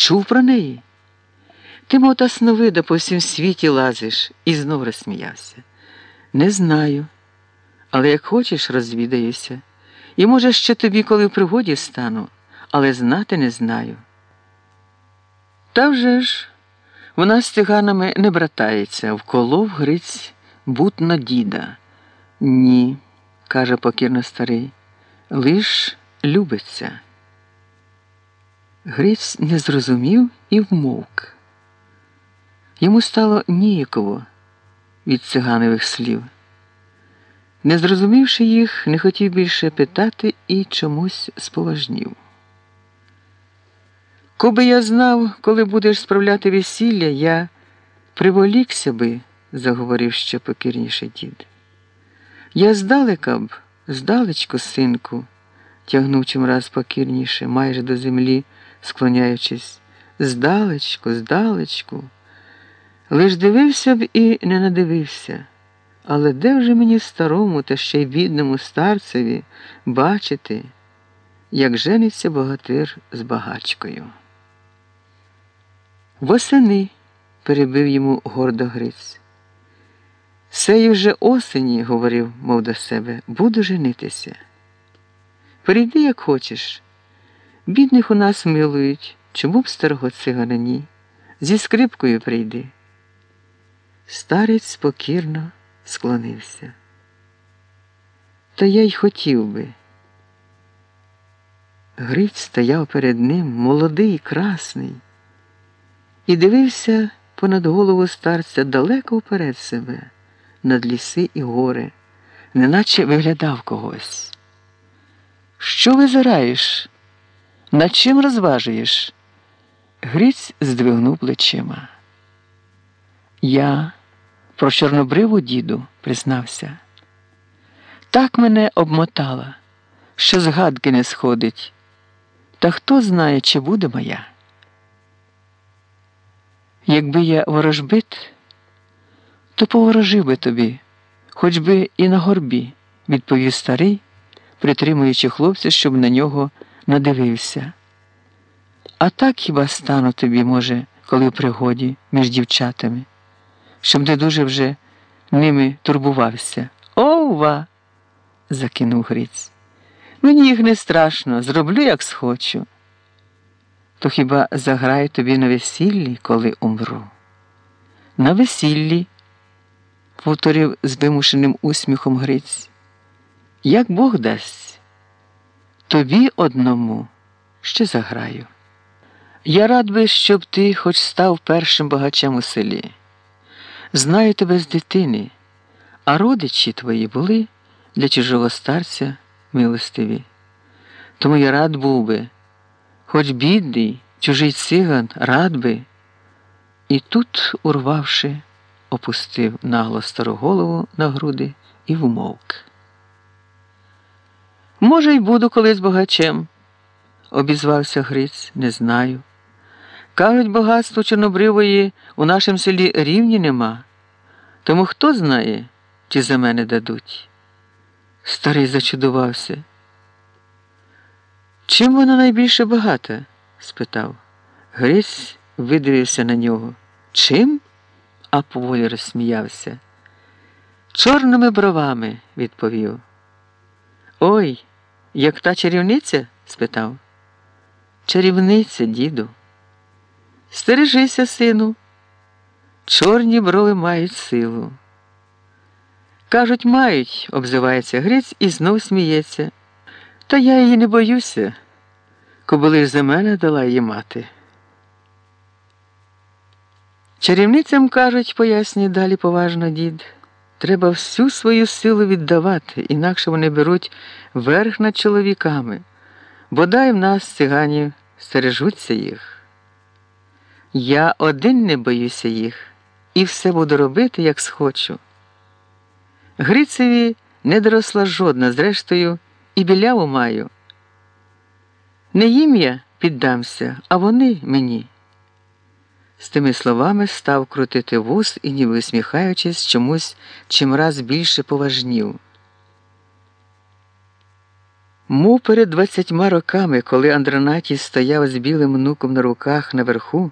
Чув про неї? Ти, мов та сновида по всім світі лазиш, і знов розсміявся. Не знаю, але як хочеш, розвідаюся. І, може, ще тобі, коли в пригоді стану, але знати не знаю. Та вже ж, вона з циганами не братається, вколов Гриць бутно діда. Ні, каже покірно старий, лиш любиться. Гриць не зрозумів і вмовк. Йому стало ніяково від циганових слів. Не зрозумівши їх, не хотів більше питати і чомусь споважнів. Коби я знав, коли будеш справляти весілля, я приволікся би, заговорив ще покірніше дід. Я здалека б, здалечку, синку, тягнув чимраз покірніше, майже до землі, склоняючись, здалечку, здалечку. Лиш дивився б і не надивився. Але де вже мені старому та ще й бідному старцеві бачити, як жениться богатир з багачкою? Восени, перебив йому гордо Гриць. Сеї вже осені, говорив, мов до себе, буду женитися. Прийди, як хочеш. Бідних у нас милують, чому б старого цигана ні? Зі скрипкою прийди. Старець спокірно склонився. Та я й хотів би. Гриць стояв перед ним, молодий, красний, і дивився понад голову старця далеко вперед себе, над ліси і гори, неначе виглядав когось. Що визираєш? Над чим розважуєш? Гриць здвигнув плечима. Я про чорнобриву діду признався. Так мене обмотала, що згадки не сходить. Та хто знає, чи буде моя? Якби я ворожбит, то поворожив би тобі, хоч би і на горбі, відповів старий, притримуючи хлопця, щоб на нього надивився. А так хіба стану тобі, може, коли в пригоді між дівчатами, щоб не дуже вже ними турбувався. Ова! закинув Гриць. Мені їх не страшно, зроблю, як схочу. То хіба заграю тобі на весіллі, коли умру? На весіллі, повторив з вимушеним усміхом Гриць. Як Бог дасть, тобі одному ще заграю. Я рад би, щоб ти хоч став першим багачем у селі. Знаю тебе з дитини, а родичі твої були для чужого старця милостиві. Тому я рад був би, хоч бідний, чужий циган, рад би. І тут, урвавши, опустив нагло стару голову на груди і вмовк. Може, й буду колись богачем, обізвався Гриць, не знаю. Кажуть, багатство Чорнобривої у нашому селі рівні нема, тому хто знає, чи за мене дадуть. Старий зачудувався. Чим вона найбільше багата? спитав. Грись видивився на нього. Чим? А поволі розсміявся. Чорними бровами, відповів. Ой, як та чарівниця? спитав. Чарівниця, діду. Стережися, сину. Чорні брови мають силу. Кажуть, мають, обзивається Гриць і знов сміється. Та я її не боюся, коли ж за мене дала її мати. Чарівницям кажуть, пояснює далі поважно дід, треба всю свою силу віддавати, інакше вони беруть верх над чоловіками, бодай в нас, циганів, стережуться їх. Я один не боюся їх і все буду робити, як схочу. Грицеві не доросла жодна, зрештою, і біляву маю. Не їм я піддамся, а вони мені. З тими словами став крутити вуз і, ніби усміхаючись, чомусь чимраз більше поважнів. Мов перед двадцятьма роками, коли Андронатій стояв з білим внуком на руках наверху,